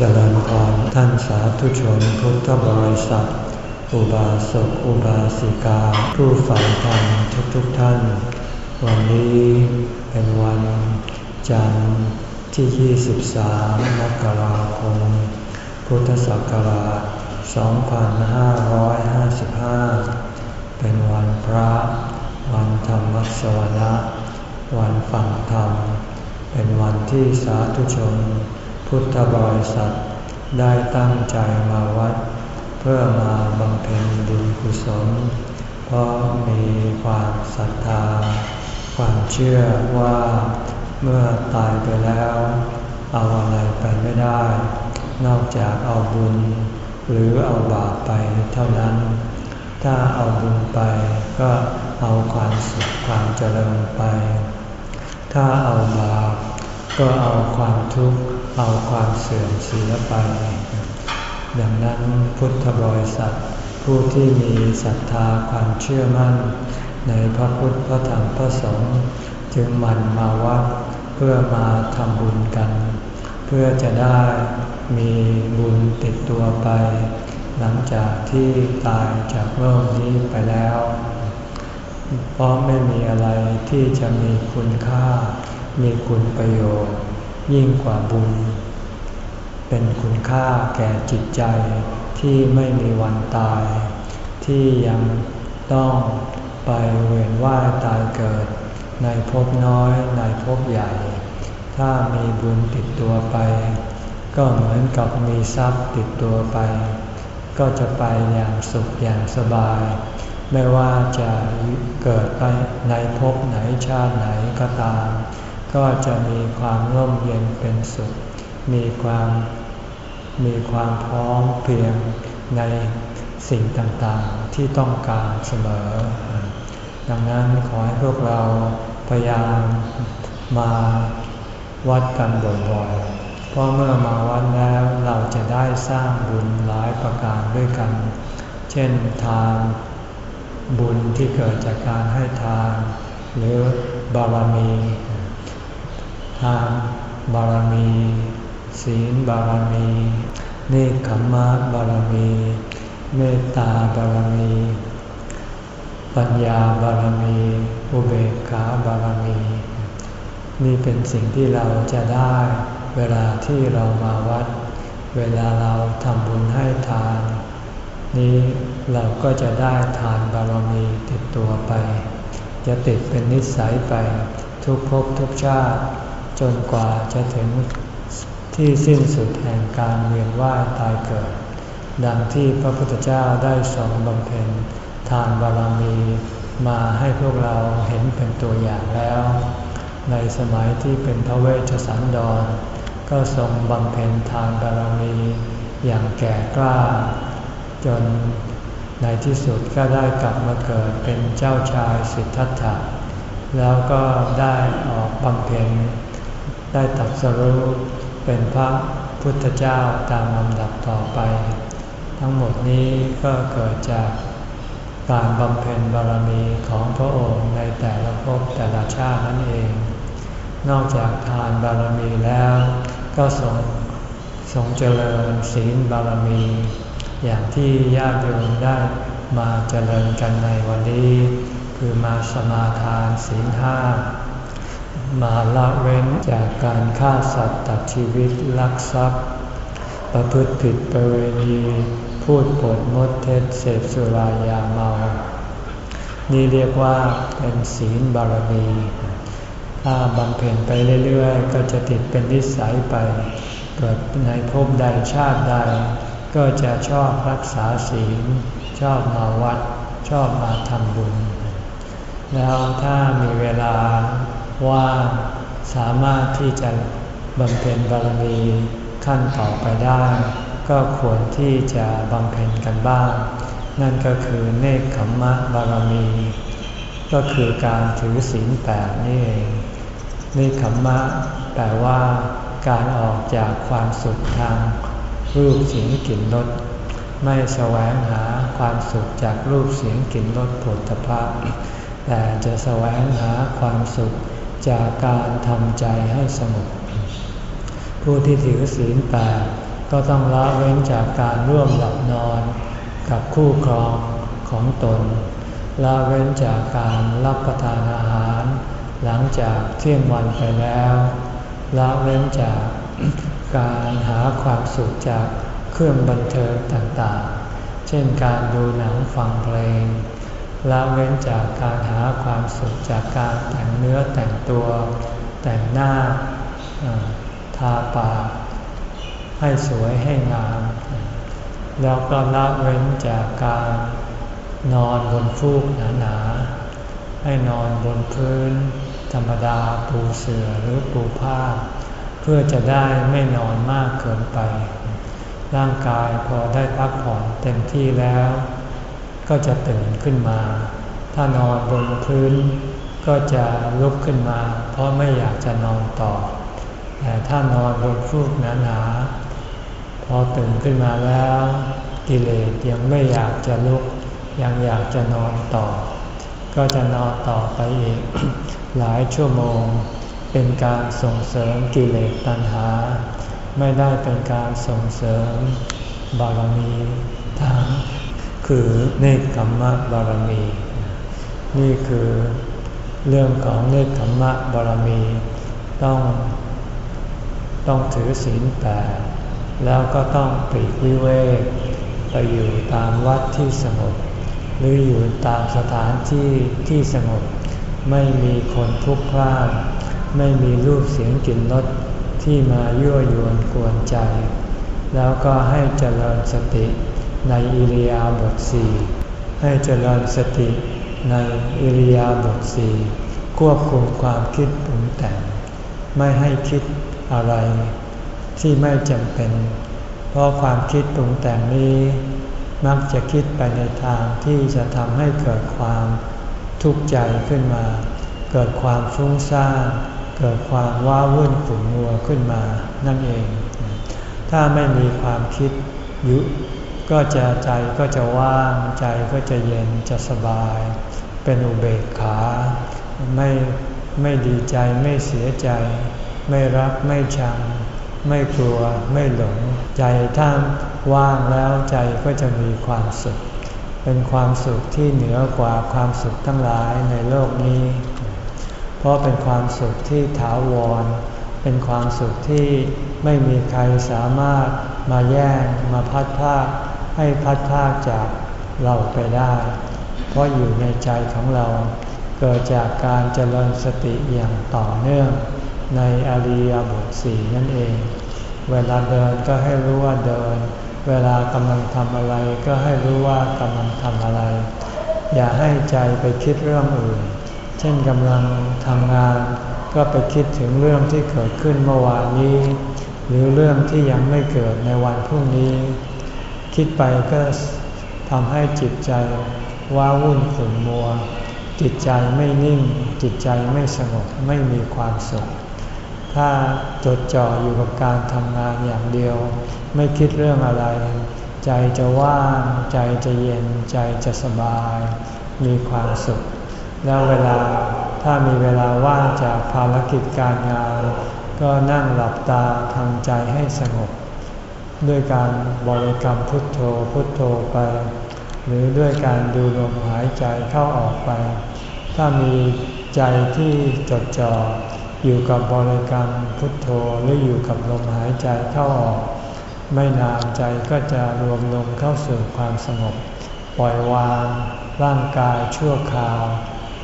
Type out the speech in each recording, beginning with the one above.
เจริญพรท่านสาธุชนพุทธบริษัท อุบาสกอุบาสิกา ผู้ฝ่ายธรรมทุกทุกท่าน วันนี้เป็นวันจันทร์ที่ 23 มกราคม พุทธศักราช 2555 เป็นวันพระ วันธรรมสวนะ วันฟังธรรม เป็นวันที่สาธุชน พุทธบริษัทได้ตั้งใจมาวัด เพื่อมาบำเพ็ญบุญกุศล เพราะมีความศรัทธา ความเชื่อว่าเมื่อตายไปแล้ว เอาอะไรไปไม่ได้ นอกจากเอาบุญ หรือเอาบาปไปเท่านั้น ถ้าเอาบุญไปก็เอาความสุขความเจริญไป ถ้าเอาบาป ก็เอาความทุกข์เอาความเสื่อมเสียไป ดังนั้นพุทธบริษัทผู้ที่มีศรัทธาความเชื่อมั่น ในพระพุทธพระธรรมพระสงฆ์จึงมันมาวัดเพื่อมาทำบุญกัน เพื่อจะได้มีบุญติดตัวไป หลังจากที่ตายจากโลกนี้ไปแล้ว เพราะไม่มีอะไรที่จะมีคุณค่า มีคุณประโยชน์ ยิ่งกว่าบุญ เป็นคุณค่าแก่จิตใจที่ไม่มีวันตาย ที่ยังต้องไปเวียนว่ายตายเกิด ในภพน้อยในภพใหญ่ ถ้ามีบุญติดตัวไป ก็เหมือนกับมีทรัพย์ติดตัวไป ก็จะไปอย่างสุขอย่างสบาย ไม่ว่าจะเกิดไปในภพไหนชาติไหนก็ตาม ก็จะมีความร่มเย็นเป็นสุข มีความมีความพร้อมเพียงในสิ่งต่างๆที่ต้องการเสมอ ดังนั้นขอให้พวกเราพยายามมาวัดกันบ่อยๆ เพราะเมื่อมาวัดแล้วเราจะได้สร้างบุญหลายประการด้วยกัน เช่นทานบุญที่เกิดจากการให้ทาน หรือบารมี ทานบารมี ศีลบารมี เนคขมะบารมี เมตตาบารมี ปัญญาบารมี อุเบกขาบารมี นี่เป็นสิ่งที่เราจะได้เวลาที่เรามาวัด เวลาเราทำบุญให้ทาน นี้เราก็จะได้ทานบารมีติดตัวไป จะติดเป็นนิสัยไปทุกภพทุกชาติ จนกว่าจะถึงที่สิ้นสุดแห่งการเวียนว่ายตายเกิด ดังที่พระพุทธเจ้าได้สอนบำเพ็ญทานบารมีมาให้พวกเราเห็นเป็นตัวอย่างแล้ว ในสมัยที่เป็นพระเวชสันดร ก็ทรงบำเพ็ญทานบารมีอย่างแก่กล้า จนในที่สุดก็ได้กลับมาเกิดเป็นเจ้าชายสิทธัตถะ แล้วก็ได้ออกบำเพ็ญ ได้ตัดสรู้เป็นพระพุทธเจ้าตามลำดับต่อไป ทั้งหมดนี้ก็เกิดจากการบำเพ็ญบารมีของพระองค์ในแต่ละภพแต่ละชาตินั่นเอง นอกจากทานบารมีแล้ว ก็ทรงทรงเจริญศีลบารมี อย่างที่ญาติโยมได้มาเจริญกันในวันนี้ คือมาสมาทานศีลห้า มาละเว้นจากการฆ่าสัตว์ตัดชีวิตลักทรัพย์ ประพฤติผิดประเวณีพูดปดมดเท็จเสพสุรายาเมา นี่เรียกว่าเป็นศีลบารมีถ้าบำเพ็ญไปเรื่อยๆ ก็จะติดเป็นนิสัยไป เกิดในภพใดชาติใด ก็จะชอบรักษาศีล ชอบมาวัด ชอบมาทำบุญ แล้วถ้ามีเวลา ว่าสามารถที่จะบำเพ็ญบารมีขั้นต่อไปได้ ก็ควรที่จะบำเพ็ญกันบ้าง นั่นก็คือเนคขมมะบารมี ก็คือการถือศีลแปดนี่เองเนคขมมะแปลว่าการออกจากความสุขทางรูปเสียงกลิ่นรสไม่แสวงหาความสุขจากรูปเสียงกลิ่นรสผลิตภะแต่จะแสวงหาความสุข จากการทำใจให้สงบผู้ที่ถือศีลแปดก็ต้องละเว้นจากการร่วมหลับนอน กับคู่ครองของตน ละเว้นจากการรับประทานอาหาร หลังจากเที่ยงวันไปแล้ว ละเว้นจากการหาความสุขจากเครื่องบันเทิงต่างๆ เช่นการดูหนังฟังเพลง ละเว้นจากการหาความสุขจากการแต่งเนื้อแต่งตัว แต่งหน้าทาปากให้สวยให้งาม แล้วก็ละเว้นจากการนอนบนฟูกหนาๆ ให้นอนบนพื้น ธรรมดาปูเสือหรือปูผ้า เพื่อจะได้ไม่นอนมากเกินไป ร่างกายพอได้พักผ่อนเต็มที่แล้ว ก็จะตื่นขึ้นมา ถ้านอนบนพื้น ก็จะลุกขึ้นมา เพราะไม่อยากจะนอนต่อ แต่ถ้านอนบนฟูกหนาๆ พอตื่นขึ้นมาแล้ว กิเลสยังไม่อยากจะลุก ยังอยากจะนอนต่อ ก็จะนอนต่อไปอีก หลายชั่วโมง เป็นการส่งเสริมกิเลสตัณหา ไม่ได้เป็นการส่งเสริมบารมีทาง คือเนคขมมะบารมี นี่คือเรื่องของเนคขมมะบารมี ต้อง ต้องถือศีลแปดแล้วก็ต้องปรีกวิเวกไปอยู่ตามวัดที่สงบหรืออยู่ตามสถานที่ที่สงบ ไม่มีคนพลุกข์พล่านไม่มีรูปเสียงกลิ่นรสที่มายั่วยวนกวนใจ แล้วก็ให้เจริญสติ ในอิริยาบถสี่ให้เจริญสติในอิริยาบถสี่ควบคุมความคิดปรุงแต่ง ไม่ให้คิดอะไร ที่ไม่จำเป็น เพราะความคิดปรุงแต่งนี้ มักจะคิดไปในทางที่จะทำให้เกิดความทุกข์ใจขึ้นมา เกิดความฟุ้งซ่านเกิดความว้าวุ่นขุ่นมัวขึ้นมานั่นเอง ถ้าไม่มีความคิดยุ ก็จะใจก็จะว่างใจก็จะเย็นจะสบาย เป็นอุเบกขา ไม่ไม่ดีใจไม่เสียใจ ไม่รักไม่ชัง ไม่กลัวไม่หลง ใจท่าว่างแล้วใจก็จะมีความสุข เป็นความสุขที่เหนือกว่าความสุขทั้งหลายในโลกนี้ เพราะเป็นความสุขที่ถาวร เป็นความสุขที่ไม่มีใครสามารถมาแย่งมาพัดพา ให้พัดพาจากเราไปได้ เพราะอยู่ในใจของเรา เกิดจากการเจริญสติอย่างต่อเนื่อง ในอริยบทสี่นั่นเอง เวลาเดินก็ให้รู้ว่าเดิน เวลากำลังทำอะไรก็ให้รู้ว่ากำลังทำอะไร อย่าให้ใจไปคิดเรื่องอื่น เช่นกำลังทำงานก็ไปคิดถึงเรื่องที่เกิดขึ้นเมื่อวานนี้ หรือเรื่องที่ยังไม่เกิดในวันพรุ่งนี้ คิดไปก็ทำให้จิตใจว้าวุ่นขุ่นมัว จิตใจไม่นิ่ง จิตใจไม่สงบไม่มีความสุข ถ้าจดจ่ออยู่กับการทำงานอย่างเดียว ไม่คิดเรื่องอะไร ใจจะว่าง ใจจะเย็น ใจจะสบาย มีความสุข แล้วเวลาถ้ามีเวลาว่างจากภารกิจการงาน ก็นั่งหลับตาทำใจให้สงบ ด้วยการบริกรรมพุทโธพุทโธไป หรือด้วยการดูลมหายใจเข้าออกไป ถ้ามีใจที่จดจ่ออยู่กับบริกรรมพุทโธหรืออยู่กับลมหายใจเข้าออก ไม่นานใจก็จะรวมลงเข้าสู่ความสงบ ปล่อยวางร่างกายชั่วคราว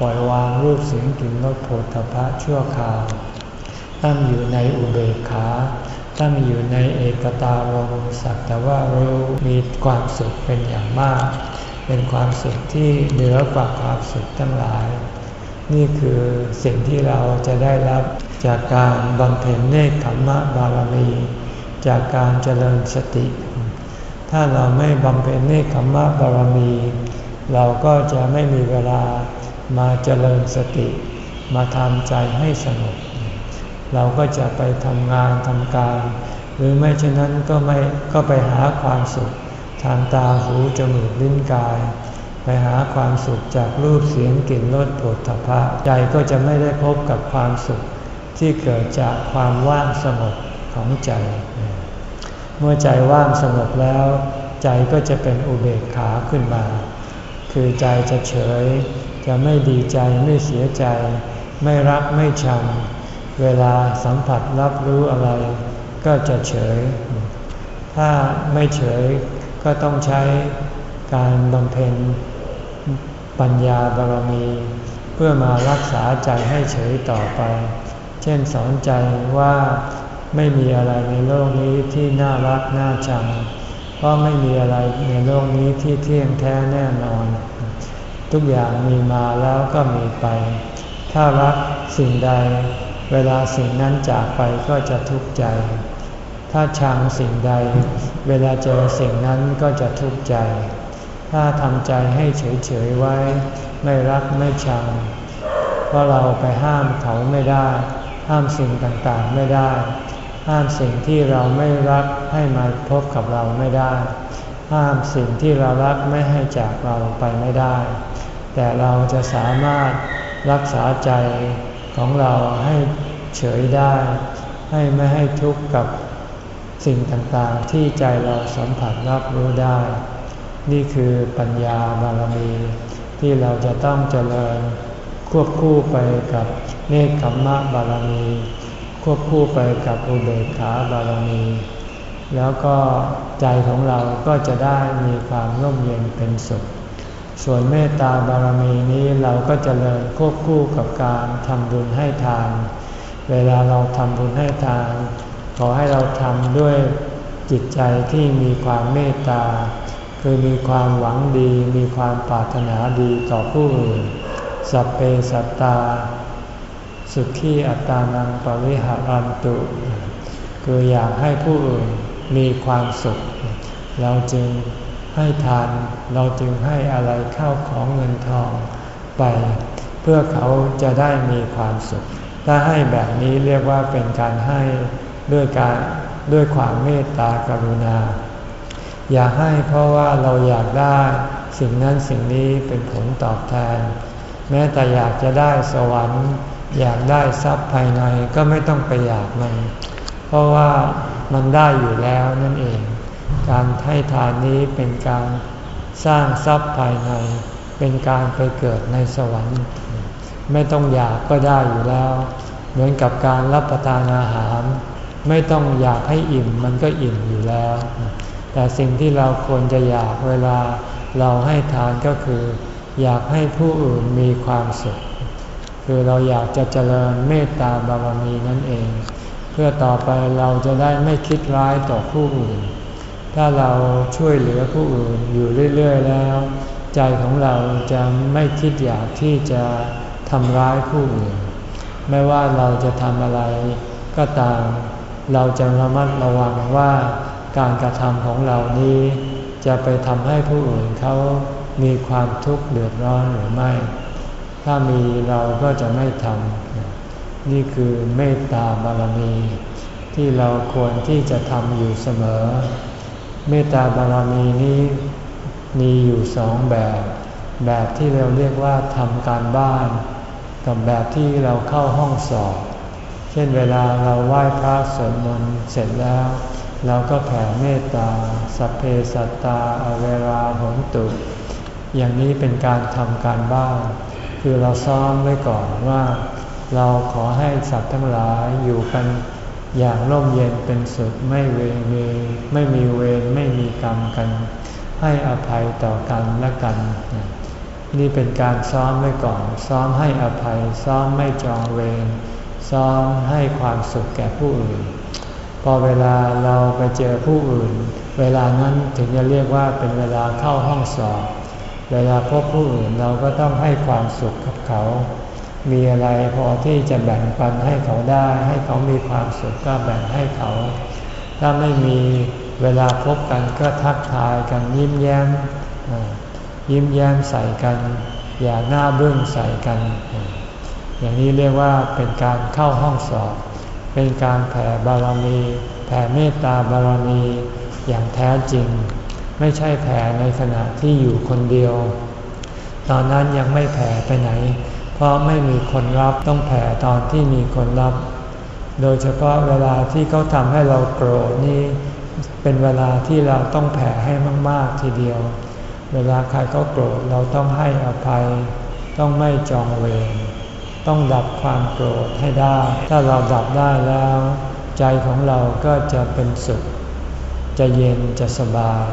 ปล่อยวางรูปเสียงกลิ่นรสโผฏฐพะชั่วคราว ตั้งอยู่ในอุเบกขา ตั้งอยู่ในเอกตารมสักแต่ว่ารู้มีความสุขเป็นอย่างมาก เป็นความสุขที่เหนือกว่าความสุขทั้งหลาย นี่คือสิ่งที่เราจะได้รับจากการบำเพ็ญเนคขมมะบารมี จากการเจริญสติ ถ้าเราไม่บำเพ็ญเนคขมมะบารมี เราก็จะไม่มีเวลามาเจริญสติ มาทำใจให้สงบ เราก็จะไปทำงานทำการ หรือไม่เช่นนั้นก็ไม่ก็ไปหาความสุข ทางตาหูจมูกลิ้นกาย ไปหาความสุขจากรูปเสียงกลิ่นรสผลถภะใจก็จะไม่ได้พบกับความสุขที่เกิดจากความว่างสงบของใจ เมื่อใจว่างสงบแล้ว ใจก็จะเป็นอุเบกขาขึ้นมา คือใจจะเฉย จะไม่ดีใจไม่เสียใจ ไม่รักไม่ชัง เวลาสัมผัสรับรู้อะไร ก็จะเฉย ถ้าไม่เฉยก็ต้องใช้การบำเพ็ญปัญญาบารมี เพื่อมารักษาใจให้เฉยต่อไป เช่นสอนใจว่าไม่มีอะไรในโลกนี้ที่น่ารักน่าชัง เพราะไม่มีอะไรในโลกนี้ที่เที่ยงแท้แน่นอน ทุกอย่างมีมาแล้วก็มีไป ถ้ารักสิ่งใด เวลาสิ่งนั้นจากไปก็จะทุกข์ใจ ถ้าชังสิ่งใด เวลาเจอสิ่งนั้นก็จะทุกข์ใจ ถ้าทำใจให้เฉยๆไว้ ไม่รักไม่ชัง เพราะเราไปห้ามเขาไม่ได้ ห้ามสิ่งต่างๆไม่ได้ ห้ามสิ่งที่เราไม่รักให้มาพบกับเราไม่ได้ ห้ามสิ่งที่เรารักไม่ให้จากเราไปไม่ได้ แต่เราจะสามารถรักษาใจของเราให้ เฉยได้ ให้ไม่ให้ทุกข์กับสิ่งต่างๆ ที่ใจเราสัมผัสรับรู้ได้ นี่คือปัญญาบารมี ที่เราจะต้องเจริญควบคู่ไปกับเนคขมมะบารมี ควบคู่ไปกับอุเบกขาบารมี แล้วก็ใจของเราก็จะได้มีความร่มเย็นเป็นสุข ส่วนเมตตาบารมีนี้เราก็จเจริญควบคู่กับการทำบุญให้ทาน เวลาเราทำบุญให้ทาน ขอให้เราทำด้วยจิตใจที่มีความเมตตา คือมีความหวังดี มีความปรารถนาดีต่อผู้อื่น สัพเพสัตตา สุขีอัตานังปริหารันตุ คืออยากให้ผู้อื่นมีความสุข เราจึงให้ทาน เราจึงให้อะไรเข้าของเงินทองไป เพื่อเขาจะได้มีความสุข ถ้าให้แบบนี้เรียกว่าเป็นการให้ด้วยการด้วยความเมตตากรุณา อย่าให้เพราะว่าเราอยากได้สิ่งนั้นสิ่งนี้เป็นผลตอบแทน แม้แต่อยากจะได้สวรรค์ อยากได้ทรัพย์ภายในก็ไม่ต้องไปอยากมัน เพราะว่ามันได้อยู่แล้วนั่นเอง การให้ทานนี้เป็นการสร้างทรัพย์ภายใน เป็นการไปเกิดในสวรรค์ ไม่ต้องอยากก็ได้อยู่แล้ว เหมือนกับการรับประทานอาหาร ไม่ต้องอยากให้อิ่มมันก็อิ่มอยู่แล้ว แต่สิ่งที่เราควรจะอยากเวลาเราให้ทานก็คือ อยากให้ผู้อื่นมีความสุข คือเราอยากจะเจริญเมตตาบารมีนั่นเอง เพื่อต่อไปเราจะได้ไม่คิดร้ายต่อผู้อื่น ถ้าเราช่วยเหลือผู้อื่นอยู่เรื่อย ๆ แล้ว ใจของเราจะไม่คิดอยากที่จะ ทำร้ายผู้อื่น ไม่ว่าเราจะทำอะไรก็ตาม เราจะระมัดระวังว่าการกระทำของเรานี้ จะไปทำให้ผู้อื่นเขามีความทุกข์เดือดร้อนหรือไม่ ถ้ามีเราก็จะไม่ทำ นี่คือเมตตาบารมี ที่เราควรที่จะทำอยู่เสมอ เมตตาบารมีนี้มีอยู่สองแบบ แบบที่เราเรียกว่าทำการบ้าน กับแบบที่เราเข้าห้องสอบ เช่นเวลาเราไหว้พระสวดมนต์เสร็จแล้ว เราก็แผ่เมตตา สัพเพสัตตาอเวราหนตุ อย่างนี้เป็นการทำการบ้านคือเราซ้อมไว้ก่อนว่า เราขอให้สัตว์ทั้งหลายอยู่กันอย่างร่มเย็นเป็นสุขไม่เวรมีไม่มีเวรไม่มีกรรมกัน ให้อภัยต่อกันและกัน นี่เป็นการซ้อมไว้ก่อน ซ้อมให้อภัย ซ้อมไม่จองเวร ซ้อมให้ความสุขแก่ผู้อื่น พอเวลาเราไปเจอผู้อื่น เวลานั้นถึงจะเรียกว่าเป็นเวลาเข้าห้องสอบ เวลาพบผู้อื่นเราก็ต้องให้ความสุขกับเขา มีอะไรพอที่จะแบ่งปันให้เขาได้ ให้เขามีความสุขก็แบ่งให้เขา ถ้าไม่มีเวลาพบกันก็ทักทายกันยิ้มแย้ม ยิ้มแย้มใส่กัน อย่าหน้าบึ้งใส่กัน อย่างนี้เรียกว่าเป็นการเข้าห้องสอบ เป็นการแผ่บารมี แผ่เมตตาบารมีอย่างแท้จริง ไม่ใช่แผ่ในขณะที่อยู่คนเดียว ตอนนั้นยังไม่แผ่ไปไหน เพราะไม่มีคนรับต้องแผ่ตอนที่มีคนรับ โดยเฉพาะเวลาที่เขาทำให้เราโกรธนี่เป็นเวลาที่เราต้องแผ่ให้มาก ๆ ทีเดียวเเวลาใครเขาโกรธเราต้องให้อภัย ต้องไม่จองเวรต้องดับความโกรธให้ได้ ถ้าเราดับได้แล้ว ใจของเราก็จะเป็นสุข จะเย็นจะสบาย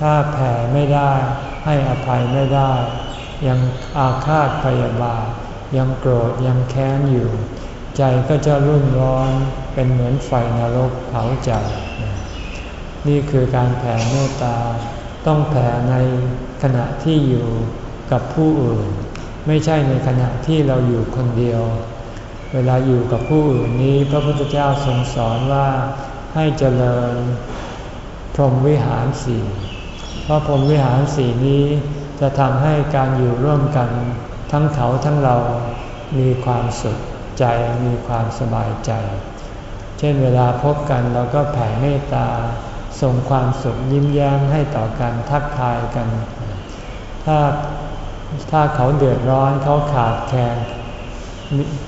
ถ้าแผ่ไม่ได้ให้อภัยไม่ได้ ยังอาฆาตพยาบาทยังโกรธยังแค้นอยู่ ใจก็จะรุ่นร้อนเป็นเหมือนไฟนรกเผาใจ นี่คือการแผ่เมตตา ต้องแผ่ในขณะที่อยู่กับผู้อื่น ไม่ใช่ในขณะที่เราอยู่คนเดียว เวลาอยู่กับผู้อื่นนี้ พระพุทธเจ้าทรงสอนว่าให้เจริญพรหมวิหารสี่เพราะพรหมวิหารสี่นี้จะทำให้การอยู่ร่วมกันทั้งเขาทั้งเรามีความสุขใจมีความสบายใจ เช่นเวลาพบกันเราก็แผ่เมตตา ส่งความสุขยิ้มแย้มให้ต่อกันทักทายกัน ถ้าถ้าเขาเดือดร้อนเขาขาดแคลน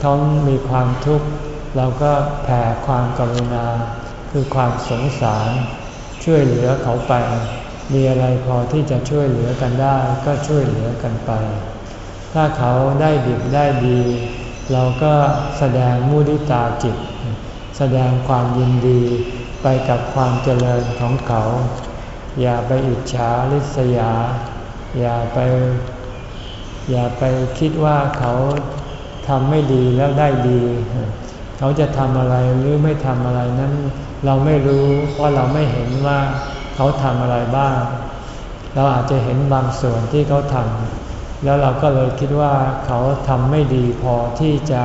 เขามีความทุกข์เราก็แผ่ความกรุณา คือความสงสาร ช่วยเหลือเขาไป มีอะไรพอที่จะช่วยเหลือกันได้ ก็ช่วยเหลือกันไป ถ้าเขาได้ดีได้ดี เราก็แสดงมุทิตาจิต แสดงความยินดี ไปกับความเจริญของเขา อย่าไปอิจฉาริษยา อย่าไป อย่าไปคิดว่าเขาทำไม่ดีแล้วได้ดี เขาจะทำอะไรหรือไม่ทำอะไรนั้น เราไม่รู้เพราะเราไม่เห็นว่าเขาทำอะไรบ้าง เราอาจจะเห็นบางส่วนที่เขาทำแล้วเราก็เลยคิดว่าเขาทำไม่ดีพอที่จะ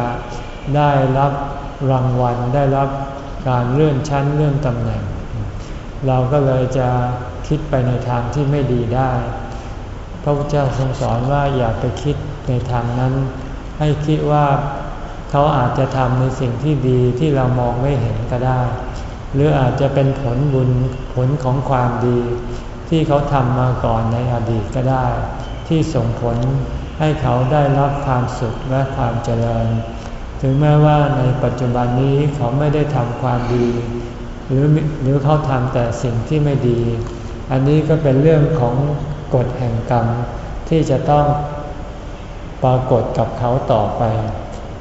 ได้รับรางวัลได้รับ การเลื่อนชั้นเลื่อนตำแหน่ง เราก็เลยจะคิดไปในทางที่ไม่ดีได้ พระพุทธเจ้าทรงสอนว่าอย่าไปคิดในทางนั้น ให้คิดว่าเขาอาจจะทำในสิ่งที่ดีที่เรามองไม่เห็นก็ได้ หรืออาจจะเป็นผลบุญผลของความดี ที่เขาทำมาก่อนในอดีตก็ได้ ที่ส่งผลให้เขาได้รับความสุขและความเจริญ ถึงแม้ว่าในปัจจุบันนี้เขาไม่ได้ทำความดี หรือหรือเขาทำแต่สิ่งที่ไม่ดี อันนี้ก็เป็นเรื่องของกฎแห่งกรรมที่จะต้องปรากฏกับเขาต่อไป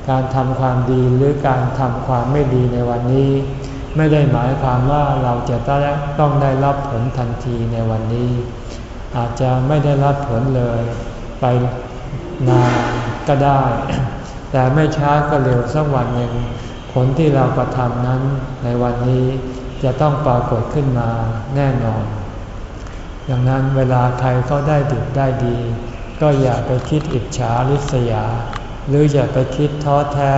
การทำความดีหรือการทำความไม่ดีในวันนี้ ไม่ได้หมายความว่าเราจะต้องได้รับผลทันทีในวันนี้ อาจจะไม่ได้รับผลเลยไปนานก็ได้ แต่ไม่ช้าก็เร็วสักวันหนึ่งผลที่เรากระทำนั้นในวันนี้จะต้องปรากฏขึ้นมาแน่นอน ดังนั้นเวลาใครเขาได้ดีได้ดี ก็อย่าไปคิดอิจฉาริษยา หรืออย่าไปคิดท้อแท้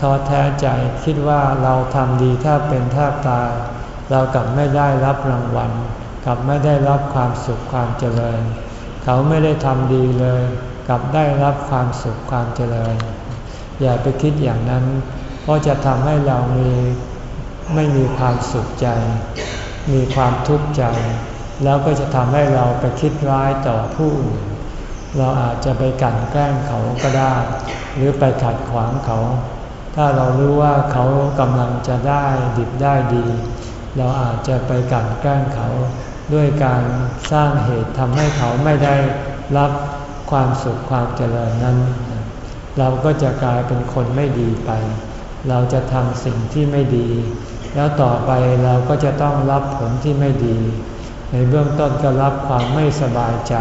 ท้อแท้ใจคิดว่าเราทำดีถ้าเป็นท่าตายเรากลับไม่ได้รับรางวัล กลับไม่ได้รับความสุขความเจริญ เขาไม่ได้ทำดีเลย กลับได้รับความสุขความเจริญ อย่าไปคิดอย่างนั้น เพราะจะทำให้เรามีไม่มีความสุขใจ มีความทุกข์ใจ แล้วก็จะทำให้เราไปคิดร้ายต่อผู้อื่นเราอาจจะไปกั่นแกล้งเขาก็ได้ หรือไปขัดขวางเขา ถ้าเรารู้ว่าเขากำลังจะได้ดิบได้ดี เราอาจจะไปกั่นแกล้งเขา ด้วยการสร้างเหตุทำให้เขาไม่ได้รับ ความสุขความเจริญนั้น เราก็จะกลายเป็นคนไม่ดีไป เราจะทำสิ่งที่ไม่ดี แล้วต่อไปเราก็จะต้องรับผลที่ไม่ดี ในเบื้องต้นก็รับความไม่สบายใจ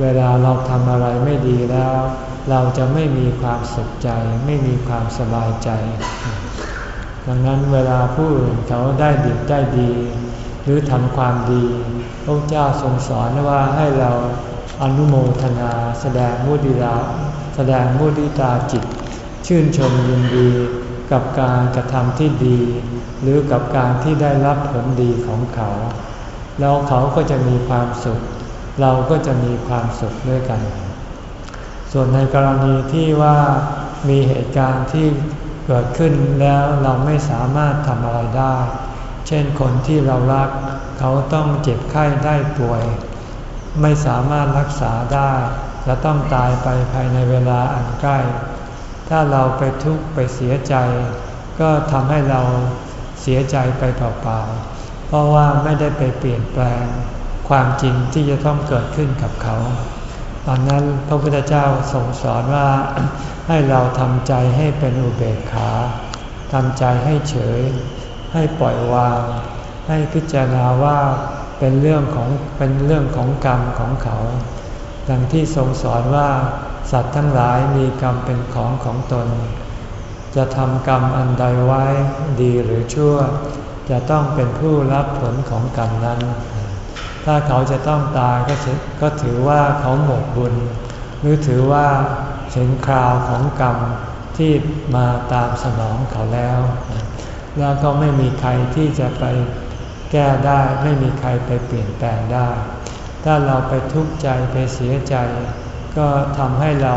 เวลาเราทำอะไรไม่ดีแล้ว เราจะไม่มีความสุขใจ ไม่มีความสบายใจ ดังนั้นเวลาผู้อื่นเขาได้ดีได้ดี หรือทำความดีพระเจ้าทรงสอนว่าให้เรา อนุโมทนาแสดงมุติราแสดงมุติตาจิต ชื่นชมยินดีกับการกระทำที่ดี หรือกับการที่ได้รับผลดีของเขา แล้วเขาก็จะมีความสุข เราก็จะมีความสุขด้วยกัน ส่วนในกรณีที่ว่ามีเหตุการณ์ที่เกิดขึ้นแล้วเราไม่สามารถทำอะไรได้ เช่นคนที่เรารัก เขาต้องเจ็บไข้ได้ป่วย ไม่สามารถรักษาได้ จะต้องตายไปภายในเวลาอันใกล้ ถ้าเราไปทุกข์ไปเสียใจ ก็ทำให้เราเสียใจไปเปล่าๆ เพราะว่าไม่ได้ไปเปลี่ยนแปลง ความจริงที่จะต้องเกิดขึ้นกับเขา ตอนนั้นพระพุทธเจ้าทรงสอนว่าให้เราทำใจให้เป็นอุเบกขาทำใจให้เฉย ให้ปล่อยวาง ให้พิจารณาว่า เป็นเรื่องของเป็นเรื่องของกรรมของเขา ดังที่ทรงสอนว่าสัตว์ทั้งหลายมีกรรมเป็นของของตน จะทำกรรมอันใดไว้ดีหรือชั่ว จะต้องเป็นผู้รับผลของกรรมนั้น ถ้าเขาจะต้องตายก็ก็ถือว่าเขาหมดบุญ หรือถือว่าถึงคราวของกรรมที่มาตามสนองเขาแล้ว แล้วก็ไม่มีใครที่จะไป แก้ได้ไม่มีใครไปเปลี่ยนแปลงได้ ถ้าเราไปทุกข์ใจไปเสียใจ ก็ทำให้เรา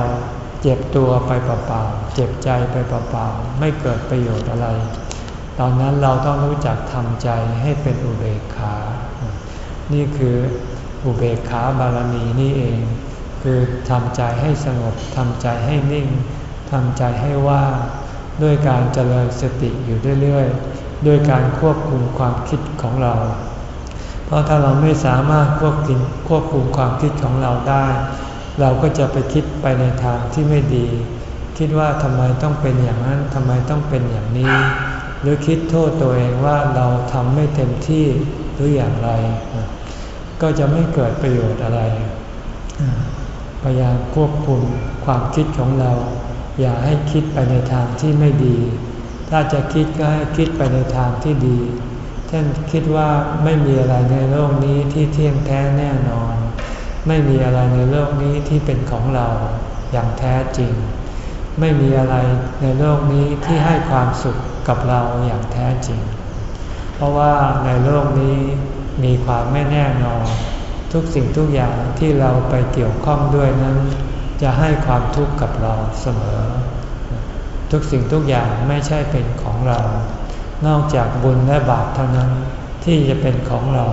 เจ็บตัวไปเปล่าๆ เจ็บใจไปเปล่าๆ ไม่เกิดประโยชน์อะไร ตอนนั้นเราต้องรู้จักทำใจให้เป็นอุเบกขา นี่คืออุเบกขาบารมีนี่เอง คือทำใจให้สงบทำใจให้นิ่งทำใจให้ว่าด้วยการเจริญสติอยู่เรื่อยๆ ด้วยการควบคุมความคิดของเรา เพราะถ้าเราไม่สามารถควบคุมควบคุมความคิดของเราได้ เราก็จะไปคิดไปในทางที่ไม่ดี คิดว่าทำไมต้องเป็นอย่างนั้นทำไมต้องเป็นอย่างนี้ หรือคิดโทษตัวเองว่าเราทำไม่เต็มที่หรืออย่างไร ก็จะไม่เกิดประโยชน์อะไร พยายามควบคุมความคิดของเรา อย่าให้คิดไปในทางที่ไม่ดี ถ้าจะคิดก็ให้คิดไปในทางที่ดี เช่นคิดว่าไม่มีอะไรในโลกนี้ที่เที่ยงแท้แน่นอน ไม่มีอะไรในโลกนี้ที่เป็นของเราอย่างแท้จริง ไม่มีอะไรในโลกนี้ที่ให้ความสุขกับเราอย่างแท้จริง เพราะว่าในโลกนี้มีความไม่แน่นอน ทุกสิ่งทุกอย่างที่เราไปเกี่ยวข้องด้วยนั้น จะให้ความทุกข์กับเราเสมอ ทุกสิ่งทุกอย่างไม่ใช่เป็นของเรา นอกจากบุญและบาปเท่านั้นที่จะเป็นของเรา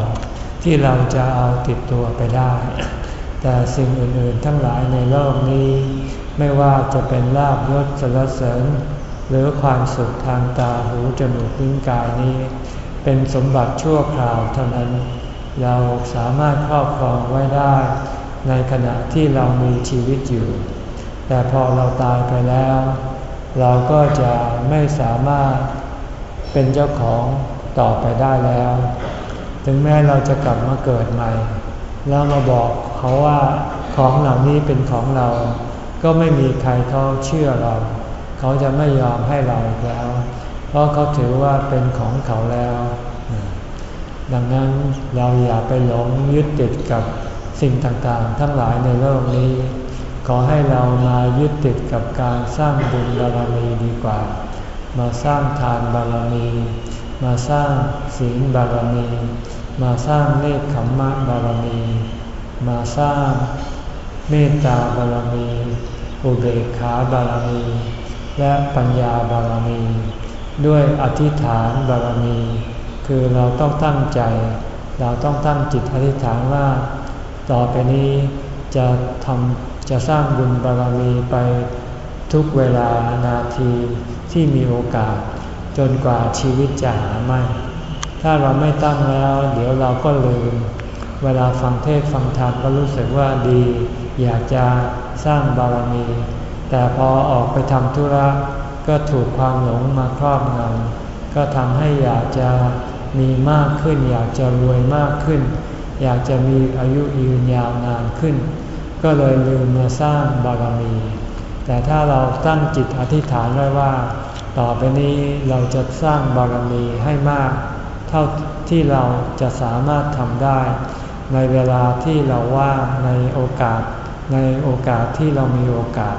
ที่เราจะเอาติดตัวไปได้ แต่สิ่งอื่นๆทั้งหลายในโลกนี้ ไม่ว่าจะเป็นลาบยศสรรเสริญ หรือความสุขทางตาหูจมูกลิ้นกายนี้ เป็นสมบัติชั่วคราวเท่านั้น เราสามารถครอบครองไว้ได้ ในขณะที่เรามีชีวิตอยู่ แต่พอเราตายไปแล้ว เราก็จะไม่สามารถเป็นเจ้าของต่อไปได้แล้ว ถึงแม้เราจะกลับมาเกิดใหม่ แล้วมาบอกเขาว่าของเหล่านี้เป็นของเรา ก็ไม่มีใครเขาเชื่อเรา เขาจะไม่ยอมให้เราแล้ว เพราะเขาถือว่าเป็นของเขาแล้ว ดังนั้นเราอย่าไปหลงยึดติดกับสิ่งต่างๆ ทั้งหลายในโลกนี้ ขอให้เรามายึดติดกับการสร้างบุญบารมีดีกว่า มาสร้างทานบารมี มาสร้างศีลบารมี มาสร้างเนคขมมะบารมี มาสร้างเมตตาบารมี อุเบกขาบารมี และปัญญาบารมี ด้วยอธิษฐานบารมี คือเราต้องตั้งใจ เราต้องตั้งจิตอธิษฐานว่า ต่อไปนี้จะทำ จะสร้างบุญบารมีไปทุกเวลานาทีที่มีโอกาส จนกว่าชีวิตจะหาไม่ ถ้าเราไม่ตั้งแล้ว เดี๋ยวเราก็ลืม เวลาฟังเทศฟังธรรมก็รู้สึกว่าดี อยากจะสร้างบารมี แต่พอออกไปทำธุระก็ถูกความหลงมาครอบงำก็ทำให้อยากจะมีมากขึ้น อยากจะรวยมากขึ้น อยากจะมีอายุยืนยาวนานขึ้น ก็เลยลืมมาสร้างบารมี แต่ถ้าเราตั้งจิตอธิษฐานไว้ว่า ต่อไปนี้เราจะสร้างบารมีให้มาก เท่าที่เราจะสามารถทำได้ ในเวลาที่เราว่างในโอกาส ในโอกาสที่เรามีโอกาส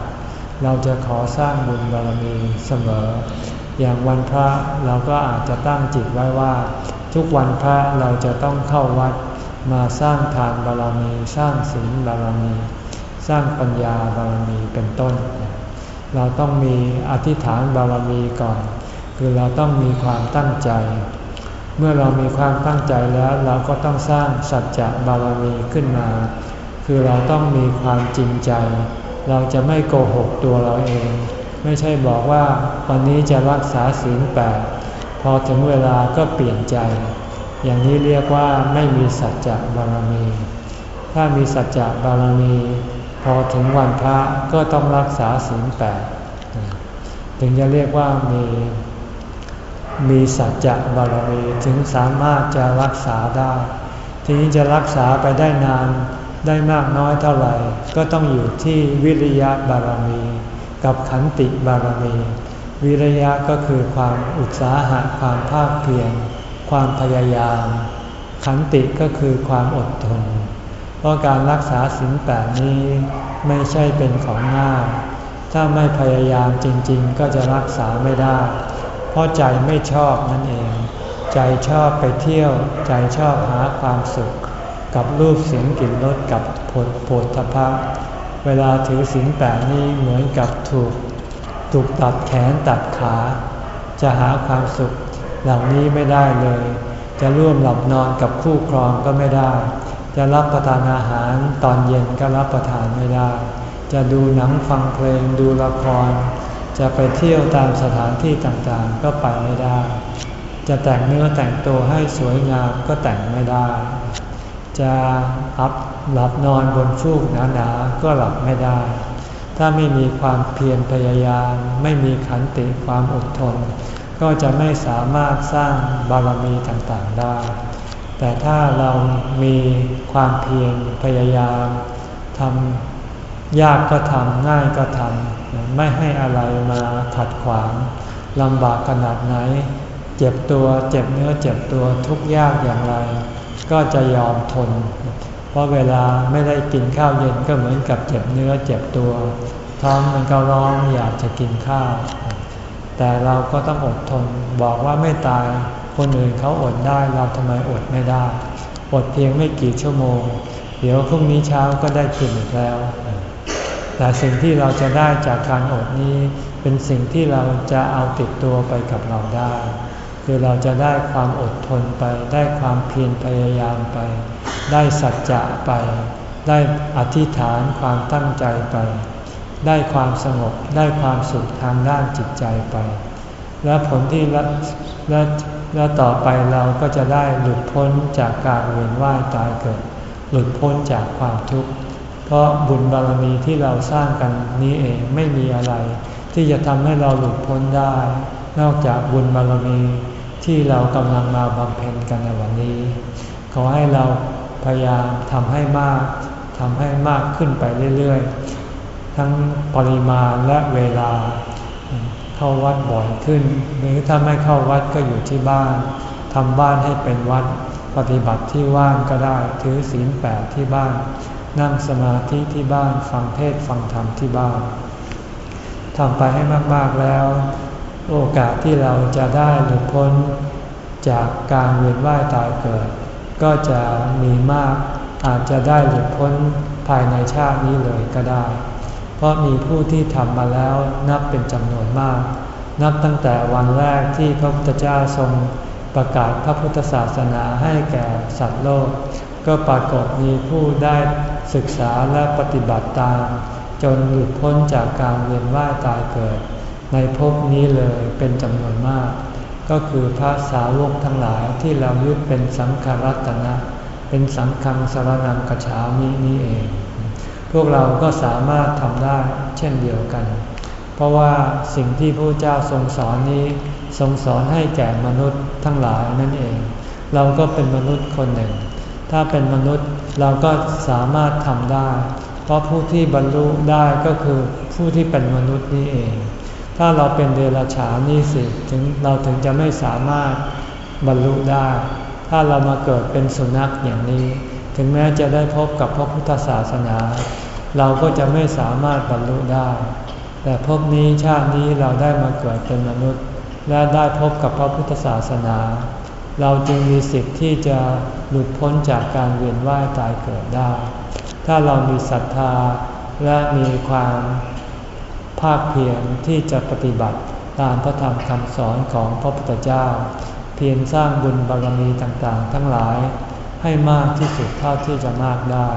เราจะขอสร้างบุญบารมีเสมอ อย่างวันพระเราก็อาจจะตั้งจิตไว้ว่า ทุกวันพระเราจะต้องเข้าวัด มาสร้างทานบารมี สร้างศีลบารมี สร้างปัญญาบารมีเป็นต้น เราต้องมีอธิษฐานบารมีก่อน คือเราต้องมีความตั้งใจ เมื่อเรามีความตั้งใจแล้วเราก็ต้องสร้างสัจจะบารมีขึ้นมา คือเราต้องมีความจริงใจ เราจะไม่โกหกตัวเราเอง ไม่ใช่บอกว่าวันนี้จะรักษาศีลแปดพอถึงเวลาก็เปลี่ยนใจ อย่างนี้เรียกว่าไม่มีสัจจะบารมี ถ้ามีสัจจะบารมี พอถึงวันพระก็ต้องรักษาศีลแปดถึงจะเรียกว่ามีมีสัจจะบารมีถึงสามารถจะรักษาได้ ทีนี้จะรักษาไปได้นานได้มากน้อยเท่าไหร่ ก็ต้องอยู่ที่วิริยะบารมี กับขันติบารมี วิริยะก็คือความอุตสาหะความภาคเพียร ความพยายาม ขันติก็คือความอดทน เพราะการรักษาสิ่งแปดนี้ไม่ใช่เป็นของง่ายถ้าไม่พยายามจริงๆ ก็จะรักษาไม่ได้ เพราะใจไม่ชอบนั่นเอง ใจชอบไปเที่ยว ใจชอบหาความสุข กับรูปเสียงกลิ่นรสกับผลโผฏฐพะเวลาถือศีลแปดนี้เหมือนกับถูกถูกตัดแขนตัดขา จะหาความสุข เหล่านี้ไม่ได้เลย จะร่วมหลับนอนกับคู่ครองก็ไม่ได้ จะรับประทานอาหารตอนเย็นก็รับประทานไม่ได้ จะดูหนังฟังเพลงดูละคร จะไปเที่ยวตามสถานที่ต่างๆ ก็ไปไม่ได้ จะแต่งเนื้อแต่งตัวให้สวยงามก็แต่งไม่ได้ จะอับหลับนอนบนฟูกหนาๆก็หลับไม่ได้ ถ้าไม่มีความเพียรพยายาม ไม่มีขันติความอดทน ก็จะไม่สามารถสร้างบารมีต่างๆได้ แต่ถ้าเรามีความเพียรพยายามทำยากก็ทำง่ายก็ทำไม่ให้อะไรมาขัดขวางลำบากขนาดไหน เจ็บตัวเจ็บเนื้อเจ็บตัวทุกยากอย่างไร ก็จะยอมทน เพราะเวลาไม่ได้กินข้าวเย็นก็เหมือนกับเจ็บเนื้อเจ็บตัว ท้องมันก็ร้องอยากจะกินข้าว แต่เราก็ต้องอดทนบอกว่าไม่ตาย คนอื่นเขาอดได้เราทำไมอดไม่ได้ อดเพียงไม่กี่ชั่วโมง เดี๋ยวพรุ่งนี้เช้าก็ได้กินอีกแล้วแต่สิ่งที่เราจะได้จากการอดนี้ เป็นสิ่งที่เราจะเอาติดตัวไปกับเราได้ คือเราจะได้ความอดทนไป ได้ความเพียรพยายามไป ได้สัจจะไป ได้อธิษฐานความตั้งใจไป ได้ความสงบได้ความสุขทางด้านจิตใจไป และผลที่และและและต่อไปเราก็จะได้หลุดพ้นจากการเวียนว่ายตายเกิด หลุดพ้นจากความทุกข์ เพราะบุญบารมีที่เราสร้างกันนี้เองไม่มีอะไร ที่จะทำให้เราหลุดพ้นได้ นอกจากบุญบารมีที่เรากำลังมาบำเพ็ญกันในวันนี้ ขอให้เราพยายามทำให้มากทำให้มากขึ้นไปเรื่อยๆ ทั้งปริมาณและเวลา เข้าวัดบ่อยขึ้น หรือถ้าไม่เข้าวัดก็อยู่ที่บ้านทำบ้านให้เป็นวัด ปฏิบัติที่ว่างก็ได้ถือศีลแปดที่บ้าน นั่งสมาธิที่บ้านฟังเทศฟังธรรมที่บ้านทำไปให้มากๆแล้ว โอกาสที่เราจะได้หลุดพ้นจากการเวียนว่ายตายเกิด ก็จะมีมากอาจจะได้หลุดพ้นภายในชาตินี้เลยก็ได้ เพราะมีผู้ที่ทำมาแล้วนับเป็นจำนวนมาก นับตั้งแต่วันแรกที่พระพุทธเจ้าทรงประกาศพระพุทธศาสนาให้แก่สัตว์โลก ก็ปรากฏมีผู้ได้ศึกษาและปฏิบัติตาม จนหลุดพ้นจากการเวียนว่ายตายเกิด ในภพนี้เลยเป็นจำนวนมาก ก็คือพระสาวกทั้งหลายที่เรายึดเป็นสังฆรัตนะ เป็นสังฆังสารนังกฉามินี้เอง พวกเราก็สามารถทำได้เช่นเดียวกัน เพราะว่าสิ่งที่พระเจ้าทรงสอนนี้ ทรงสอนให้แก่มนุษย์ทั้งหลายนั่นเอง เราก็เป็นมนุษย์คนหนึ่ง ถ้าเป็นมนุษย์เราก็สามารถทำได้ เพราะผู้ที่บรรลุได้ก็คือผู้ที่เป็นมนุษย์นี่เอง ถ้าเราเป็นเดรัจฉานนี่สิถึงเราถึงจะไม่สามารถบรรลุได้ ถ้าเรามาเกิดเป็นสุนัขอย่างนี้ ถึงแม้จะได้พบกับพระพุทธศาสนา เราก็จะไม่สามารถบรรลุได้ แต่พบนี้ชาตินี้เราได้มาเกิดเป็นมนุษย์ และได้พบกับพระพุทธศาสนา เราจึงมีสิทธิ์ที่จะหลุดพ้นจากการเวียนว่ายตายเกิดได้ ถ้าเรามีศรัทธาและมีความภาคเพียรที่จะปฏิบัติตามพระธรรมคำสอนของพระพุทธเจ้า เพียรสร้างบุญบารมีต่างๆ ทั้งหลาย ให้มากที่สุดเท่าที่จะมากได้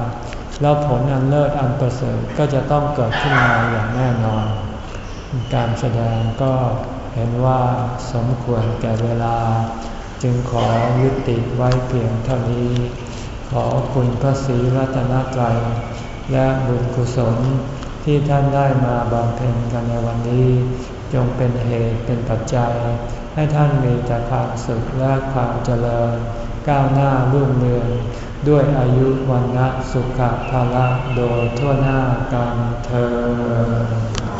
แล้วผลอันเลิศอันประเสริฐก็จะต้องเกิดขึ้นมาอย่างแน่นอน การแสดงก็เห็นว่าสมควรแก่เวลา จึงขอยุติไว้เพียงเท่านี้ ขอคุณพระศรีรัตนตรัยและบุญกุศลที่ท่านได้มาบำเพ็ญกันในวันนี้ จงเป็นเหตุเป็นปัจจัย ให้ท่านมีแต่ความสุขและความเจริญ ก้าวหน้ารุ่งเรืองด้วยอายุวันนะสุขภาละโดยทั่วหน้ากันเธอ